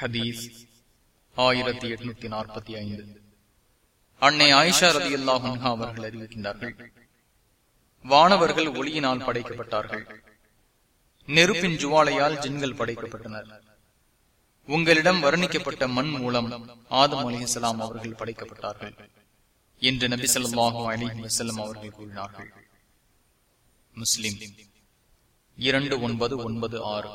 ஹதீஸ் ஆயிரத்தி எட்நூத்தி நாற்பத்தி ஐந்து. அன்னை ஆயிஷா ரதி அல்லாஹா அவர்கள் அறிவிக்கின்றார்கள் வானவர்கள் ஒளியினால் படைக்கப்பட்டார்கள் நெருப்பின் ஜுவாலையால் ஜின்கள் படைக்கப்பட்டனர். உங்களிடம் வர்ணிக்கப்பட்ட மண் மூலம் ஆதம் அலிசலாம் அவர்கள் படைக்கப்பட்டார்கள் என்று நபி சொல்லாஹு அலி வசல்லம் அவர்கள் கூறினார்கள். முஸ்லிம் இரண்டு ஒன்பது ஒன்பது ஆறு.